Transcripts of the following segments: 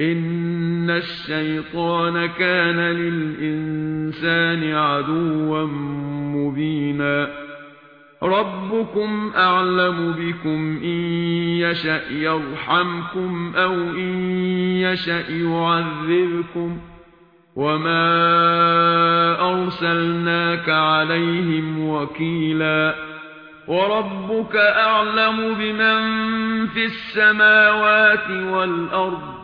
ان الشيطان كان للانسان عدوا مبينا ربكم اعلم بكم ان يشاء يرحمكم أو ان يشاء يعذبكم وما ارسلناك عليهم وكيلا وربك اعلم بمن في السماوات والارض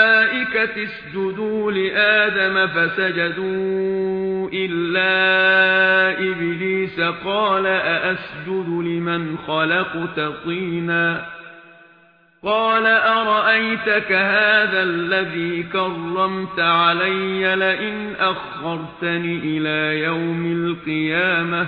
الملائكة اسجدوا لآدم فسجدوا إلا إبليس قال أأسجد لمن خلقت طينا قال أرأيتك هذا الذي كرمت علي لئن أخرتني إلى يوم القيامة